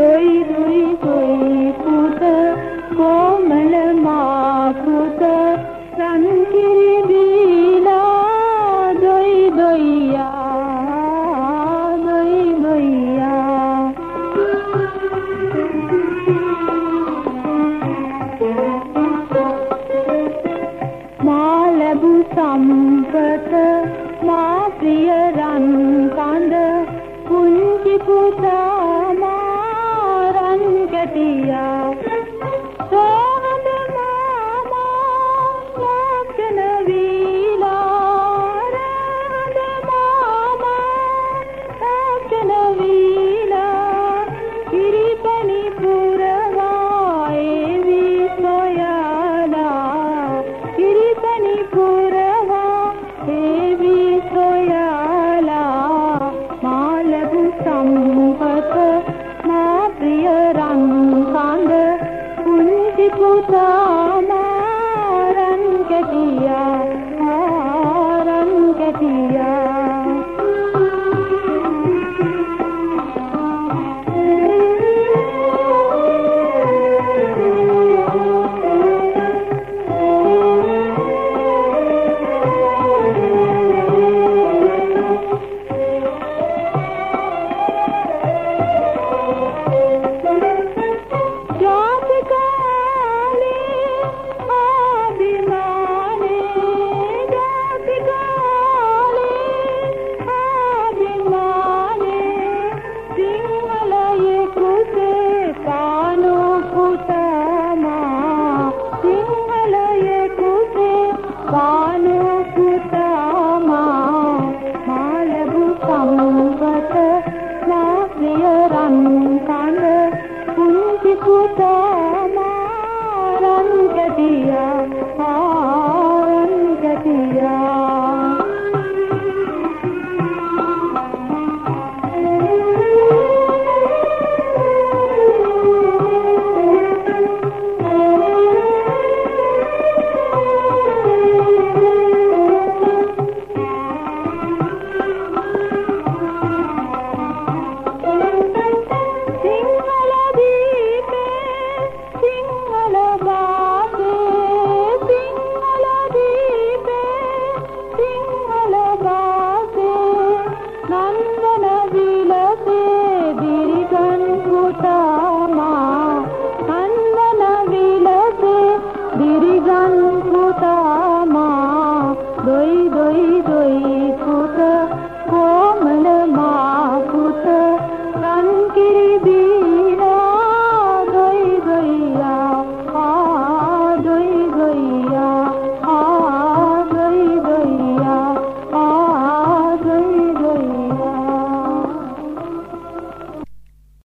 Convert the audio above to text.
දොයි රුයි කොයි පුත කොමල මා පුත රන් කිරි දීලා දොයි දොයියා දොයි දොයියා මා ලැබු සම්පත මා ප්‍රිය රන් කඳ පුංචි පුතා පුංචි පුතා මාරන් කැටියා දිරිගන් පුතාමා දොයි දොයි දොයි පුතා